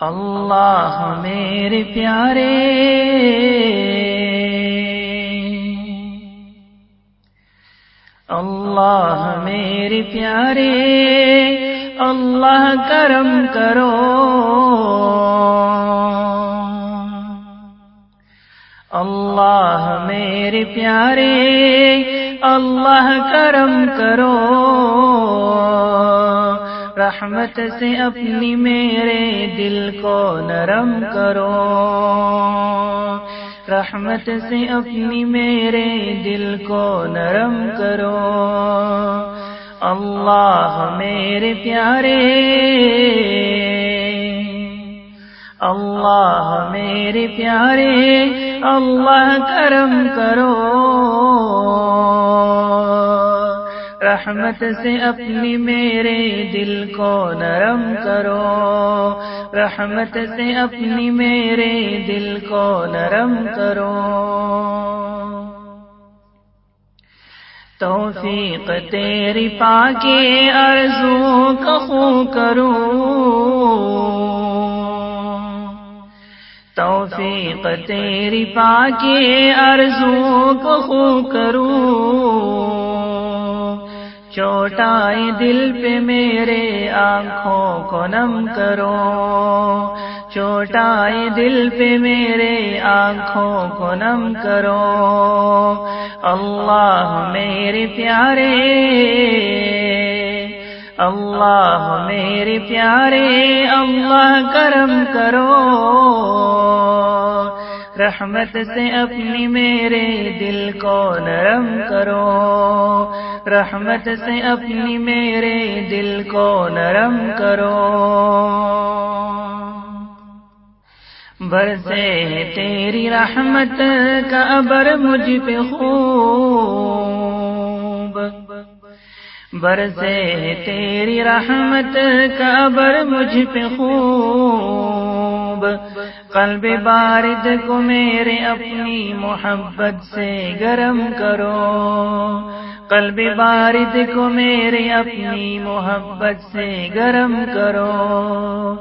اللہ میرے پیارے۔ اللہ میرے پیارے۔ اللہ کرم کرو۔ اللہ میرے پیارے۔ اللہ کرم کرو۔ رحمت سے اپنی میرے دل کو نرم کرو۔ رحمت سے اپنی میرے دل کو نرم کرو۔ اللہ میرے پیارے۔ اللہ میرے پیارے۔ اللہ کرم کرو۔ رحمت سے اپنی میرے دل کو نرم کرو۔ رحمت سے اپنی میرے دل کو نرم کرو۔ توفیق تیری پاکے ارزو کخو کروں توفیق تیری پاکے ارزو کخو کروں چوٹائے دل پہ میرے آنکھوں کو نم کرو۔ چوٹائے دل پہ میرے آنکھوں کو نم کرو۔ اللہ میرے پیارے، اللہ میرے پیارے، اللہ کرم کرو۔ رحمت سے اپنی میرے دل کو نرم کرو۔ رحمت سے اپنی میرے دل کو نرم کرو۔ برسے تیری رحمت کا ابر مجھ پہ خوب۔ برسے تیری رحمت کا ابر مجھ پہ خوب۔ قلب بارد کو میرے اپنی محبت سے گرم کرو۔ قلب بارد کو میرے اپنی محبت سے گرم کرو۔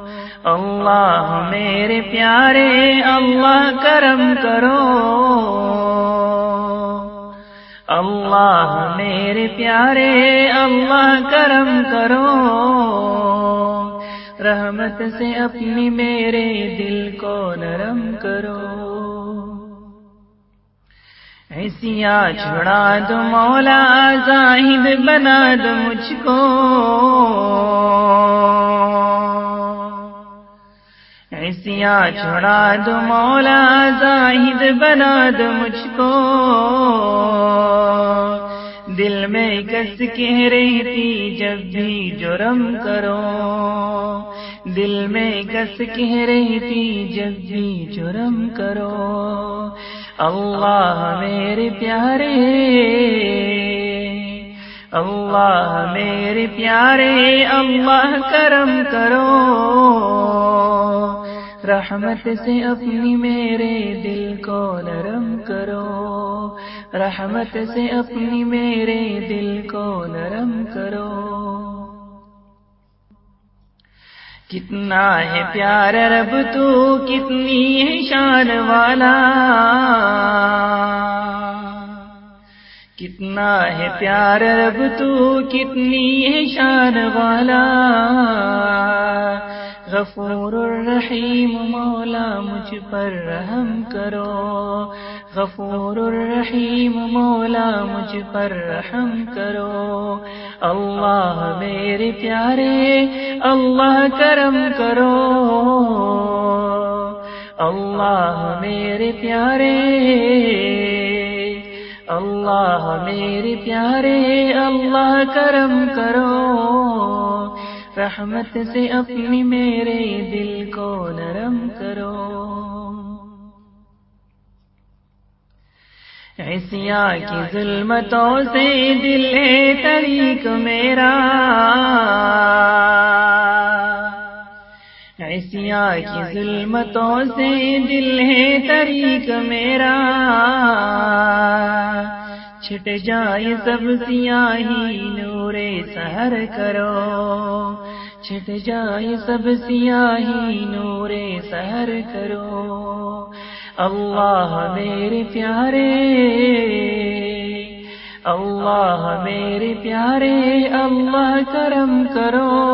اللہ میرے پیارے، اللہ کرم کرو۔ اللہ میرے پیارے، اللہ کرم کرو۔ رحمت سے اپنی میرے دل کو نرم کرو۔ ایسیا چھڑا دو مولا، زاہد بنا دو مجھ کو۔ ایسیا چھڑا دو مولا، زاہد بنا دو مجھ کو۔ دل میں کس کے رہتی جب بھی جرم کرو۔ دل میں کس کہہ رہتی جب بھی جرم کرو۔ اللہ میرے پیارے۔ اللہ میرے پیارے، اللہ کرم کرو۔ رحمت سے اپنی میرے دل کو نرم کرو۔ رحمت سے اپنی میرے دل کو نرم کرو۔ کتنا ہے پیار رب تو، کتنی ہے شان والا۔ کتنا ہے پیار رب تو، کتنی ہے شان والا۔ غفور الرحیم، مولا مجھ پر رحم کرو۔ غفور الرحیم، مولا مجھ پر رحم کرو۔ اللہ میرے پیارے، اللہ کرم کرو۔ اللہ میرے پیارے، اللہ میرے پیارے، اللہ کرم کرو۔ رحمت سے اپنی میرے دل کو نرم کرو۔ ایسیا کی ظلمتوں سے دل ہے طریق میرا۔ ایسیا کی ظلمتوں سے دل ہے طریق میرا۔ چھٹ جائے سب سیاہی نور سہر کرو۔ چھٹ جائے سب سیاہی نور سہر کرو۔ اللہ میرے پیارے اللہ میرے پیارے اللہ کرم کرو۔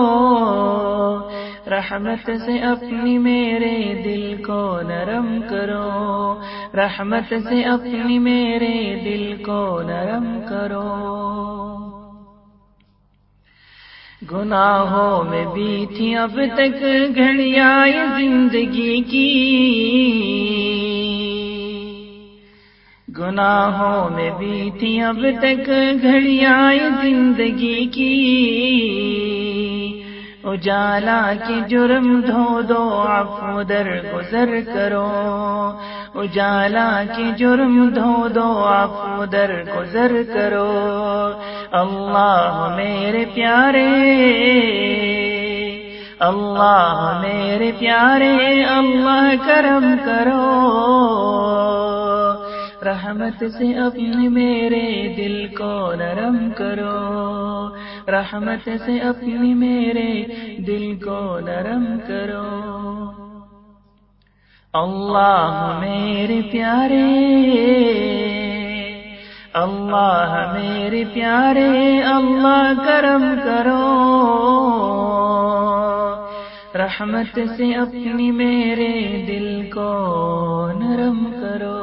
رحمت سے اپنی میرے دل کو نرم کرو۔ رحمت سے اپنی میرے دل کو نرم کرو۔ گناہوں میں بھی تھی اب تک گھڑیا زندگی کی۔ گناہوں میں بھی تھی اب تک گھڑیا زندگی کی۔ اجالا کی جرم دھو دو آپ در گزر کرو۔ اجالا کی جرم دھو دو آپ در گزر کرو۔ اللہ میرے پیارے، اللہ میرے پیارے، اللہ کرم کرو۔ رحمت سے اپنے میرے دل کو نرم کرو۔ رحمت سے اپنی میرے دل کو نرم کرو۔ اللہ میرے پیارے، اللہ میرے پیارے، اللہ کرم کرو۔ رحمت سے اپنی میرے دل کو نرم کرو۔